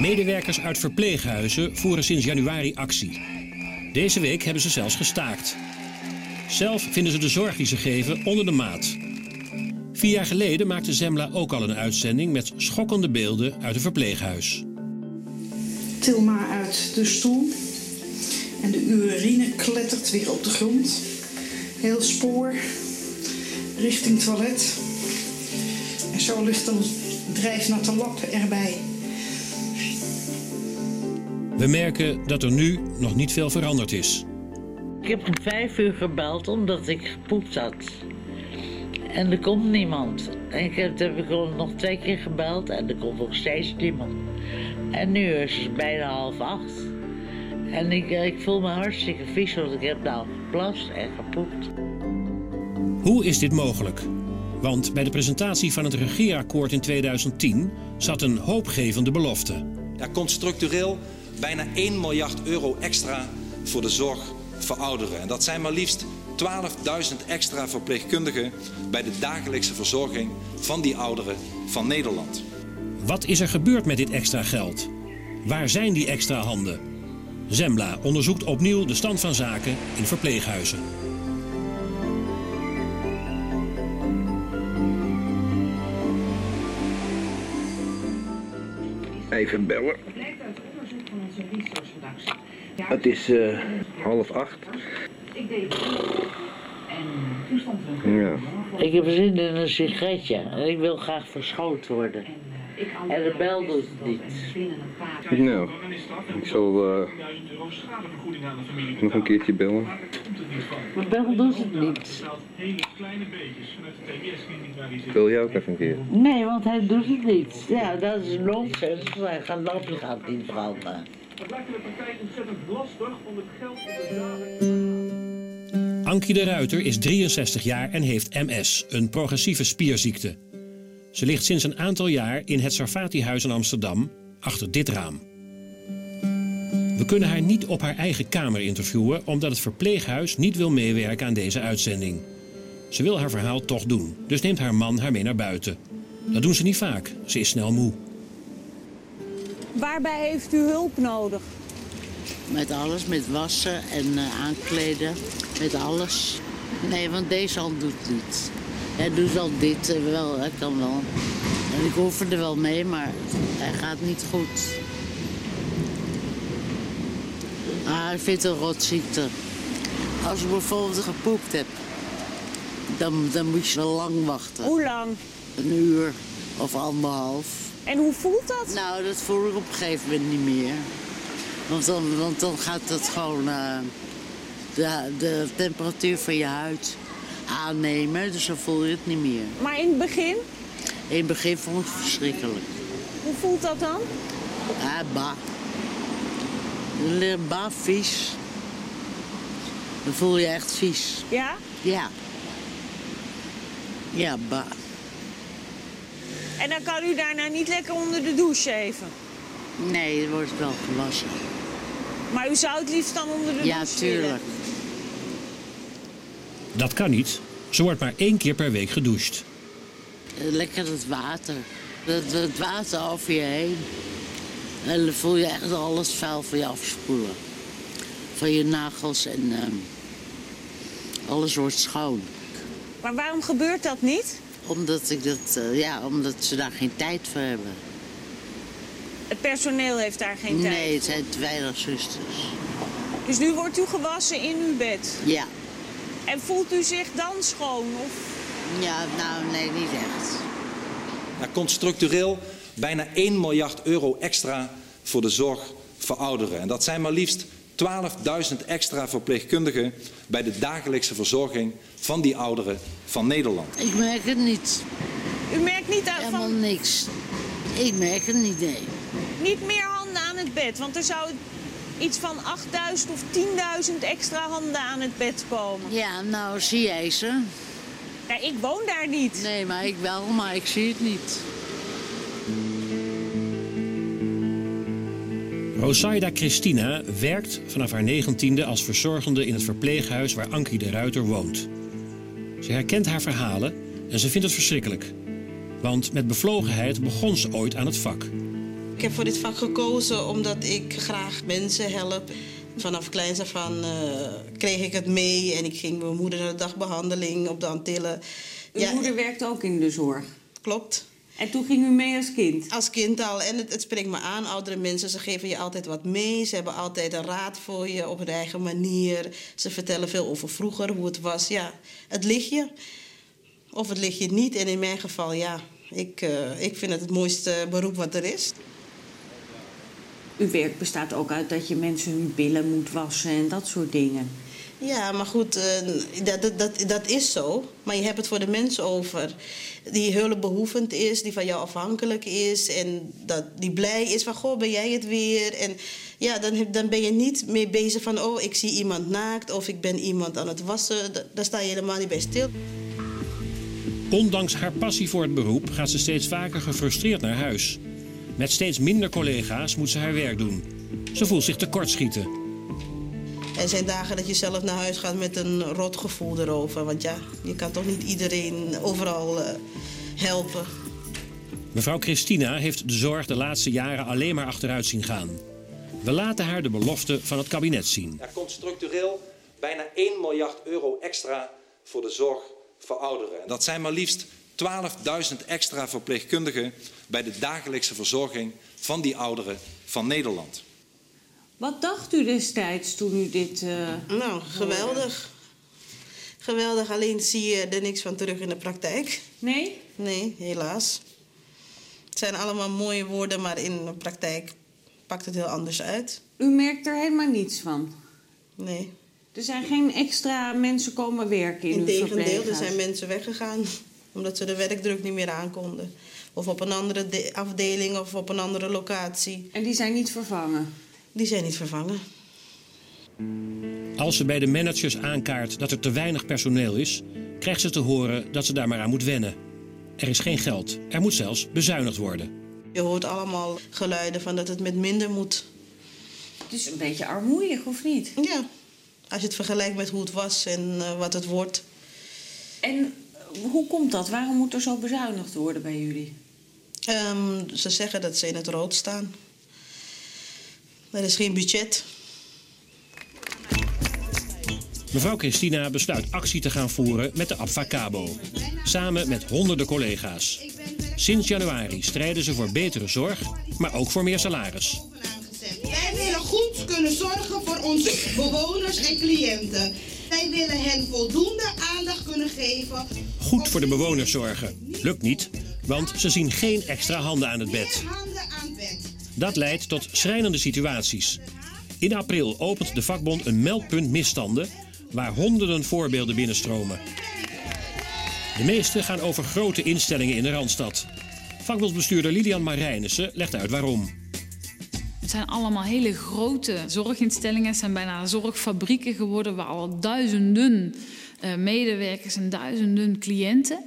Medewerkers uit verpleeghuizen voeren sinds januari actie. Deze week hebben ze zelfs gestaakt. Zelf vinden ze de zorg die ze geven onder de maat. Vier jaar geleden maakte Zembla ook al een uitzending met schokkende beelden uit een verpleeghuis. Til maar uit de stoel. En de urine klettert weer op de grond. Heel spoor. Richting toilet. En zo ligt een drijfnatte lap erbij. We merken dat er nu nog niet veel veranderd is. Ik heb om vijf uur gebeld omdat ik gepoept had. En er komt niemand. En ik heb, heb ik nog twee keer gebeld en er komt nog steeds niemand. En nu is het bijna half acht. En ik, eh, ik voel me hartstikke vies, want ik heb nou geplast en gepoept. Hoe is dit mogelijk? Want bij de presentatie van het regeerakkoord in 2010 zat een hoopgevende belofte. Er komt structureel bijna 1 miljard euro extra voor de zorg voor ouderen. En dat zijn maar liefst 12.000 extra verpleegkundigen bij de dagelijkse verzorging van die ouderen van Nederland. Wat is er gebeurd met dit extra geld? Waar zijn die extra handen? Zembla onderzoekt opnieuw de stand van zaken in verpleeghuizen. Even bellen. Het is uh, half acht. Ja. Ik heb zin in een sigaretje en ik wil graag verschoond worden. En de bel doet het niet. Nou, ik zal uh, nog een keertje bellen. De bel doet het niet. Ik wil jou ook even een keer. Nee, want hij doet het niet. Ja, dat is nonsens. Hij gaat gaat niet veranderen. Het lijkt de partij ontzettend lastig om het geld te betalen. Ankie de Ruiter is 63 jaar en heeft MS, een progressieve spierziekte. Ze ligt sinds een aantal jaar in het Sarfati-huis in Amsterdam, achter dit raam. We kunnen haar niet op haar eigen kamer interviewen, omdat het verpleeghuis niet wil meewerken aan deze uitzending. Ze wil haar verhaal toch doen, dus neemt haar man haar mee naar buiten. Dat doen ze niet vaak, ze is snel moe. Waarbij heeft u hulp nodig? Met alles, met wassen en uh, aankleden, met alles. Nee, want deze hand doet niet. Hij doet al dit, uh, wel, hij kan wel. En ik hoef er wel mee, maar hij gaat niet goed. Ah, hij vindt een rotziekte. Als je bijvoorbeeld gepoept hebt, dan, dan moet je wel lang wachten. Hoe lang? Een uur of anderhalf. En hoe voelt dat? Nou, dat voel ik op een gegeven moment niet meer. Want dan, want dan gaat het gewoon uh, de, de temperatuur van je huid aannemen. Dus dan voel je het niet meer. Maar in het begin? In het begin vond ik het verschrikkelijk. Hoe voelt dat dan? Ah, bah. Bah, vies. Dan voel je echt vies. Ja? Ja. Ja, bah. En dan kan u daarna niet lekker onder de douche even? Nee, er wordt wel gewassen. Maar u zou het liefst dan onder de ja, douche Ja, tuurlijk. Dat kan niet. Ze wordt maar één keer per week gedoucht. Lekker het water. Het, het water over je heen. En dan voel je echt alles vuil van je afspoelen. Van je nagels en uh, alles wordt schoon. Maar waarom gebeurt dat niet? Omdat, ik dat, uh, ja, omdat ze daar geen tijd voor hebben. Het personeel heeft daar geen tijd Nee, het zijn te weinig zusters. Dus nu wordt u gewassen in uw bed? Ja. En voelt u zich dan schoon? Of? Ja, nou nee, niet echt. Er komt structureel bijna 1 miljard euro extra voor de zorg voor ouderen. En dat zijn maar liefst 12.000 extra verpleegkundigen bij de dagelijkse verzorging van die ouderen van Nederland. Ik merk het niet. U merkt niet uit Helemaal van... niks. Ik merk het niet, nee. Niet meer handen aan het bed, want er zou iets van 8.000 of 10.000 extra handen aan het bed komen. Ja, nou zie jij ze. Ja, ik woon daar niet. Nee, maar ik wel, maar ik zie het niet. Rosaida Christina werkt vanaf haar negentiende als verzorgende in het verpleeghuis waar Ankie de Ruiter woont. Ze herkent haar verhalen en ze vindt het verschrikkelijk. Want met bevlogenheid begon ze ooit aan het vak. Ik heb voor dit vak gekozen omdat ik graag mensen help. Vanaf kleins af aan uh, kreeg ik het mee en ik ging mijn moeder naar de dagbehandeling op de Antillen. Uw moeder werkte ook in de zorg? Klopt. En toen ging u mee als kind? Als kind al. En het, het spreekt me aan. Oudere mensen, ze geven je altijd wat mee. Ze hebben altijd een raad voor je op hun eigen manier. Ze vertellen veel over vroeger, hoe het was. Ja, het ligt je. Of het ligt je niet. En in mijn geval, ja. Ik, uh, ik vind het het mooiste beroep wat er is. Uw werk bestaat ook uit dat je mensen hun billen moet wassen en dat soort dingen. Ja, maar goed, uh, dat, dat, dat is zo. Maar je hebt het voor de mens over. Die hulpbehoevend is, die van jou afhankelijk is. En dat, die blij is van, goh, ben jij het weer? En ja, dan, dan ben je niet meer bezig van, oh, ik zie iemand naakt... of ik ben iemand aan het wassen. Daar sta je helemaal niet bij stil. Ondanks haar passie voor het beroep gaat ze steeds vaker gefrustreerd naar huis. Met steeds minder collega's moet ze haar werk doen. Ze voelt zich tekortschieten. Er zijn dagen dat je zelf naar huis gaat met een rot gevoel erover. Want ja, je kan toch niet iedereen overal uh, helpen. Mevrouw Christina heeft de zorg de laatste jaren alleen maar achteruit zien gaan. We laten haar de belofte van het kabinet zien. Er komt structureel bijna 1 miljard euro extra voor de zorg voor ouderen. Dat zijn maar liefst 12.000 extra verpleegkundigen bij de dagelijkse verzorging van die ouderen van Nederland. Wat dacht u destijds toen u dit. Uh, nou, geweldig. Geweldig, alleen zie je er niks van terug in de praktijk. Nee? Nee, helaas. Het zijn allemaal mooie woorden, maar in de praktijk pakt het heel anders uit. U merkt er helemaal niets van? Nee. Er zijn geen extra mensen komen werken in, Integendeel, er zijn mensen weggegaan omdat ze de werkdruk niet meer aankonden. Of op een andere afdeling of op een andere locatie. En die zijn niet vervangen? Die zijn niet vervangen. Als ze bij de managers aankaart dat er te weinig personeel is, krijgt ze te horen dat ze daar maar aan moet wennen. Er is geen geld. Er moet zelfs bezuinigd worden. Je hoort allemaal geluiden van dat het met minder moet. Het is een beetje armoeig, of niet? Ja, als je het vergelijkt met hoe het was en uh, wat het wordt. En hoe komt dat? Waarom moet er zo bezuinigd worden bij jullie? Um, ze zeggen dat ze in het rood staan. Er is geen budget. Mevrouw Christina besluit actie te gaan voeren met de Abfacabo. Samen met honderden collega's. Sinds januari strijden ze voor betere zorg, maar ook voor meer salaris. Wij willen goed kunnen zorgen voor onze bewoners en cliënten. Wij willen hen voldoende aandacht kunnen geven. Goed voor de bewoners zorgen. Lukt niet, want ze zien geen extra handen aan het bed. Dat leidt tot schrijnende situaties. In april opent de vakbond een meldpunt misstanden waar honderden voorbeelden binnenstromen. De meeste gaan over grote instellingen in de Randstad. Vakbondsbestuurder Lilian Marijnissen legt uit waarom. Het zijn allemaal hele grote zorginstellingen. Het zijn bijna zorgfabrieken geworden waar al duizenden uh, medewerkers en duizenden cliënten.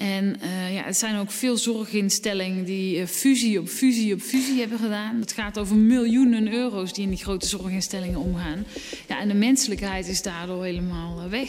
En uh, ja, het zijn ook veel zorginstellingen die uh, fusie op fusie op fusie hebben gedaan. Het gaat over miljoenen euro's die in die grote zorginstellingen omgaan. Ja, en de menselijkheid is daardoor helemaal weg.